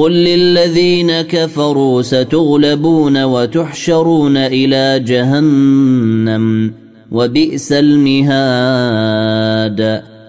قل للذين كفروا ستغلبون وتحشرون إلى جهنم وبئس المهاد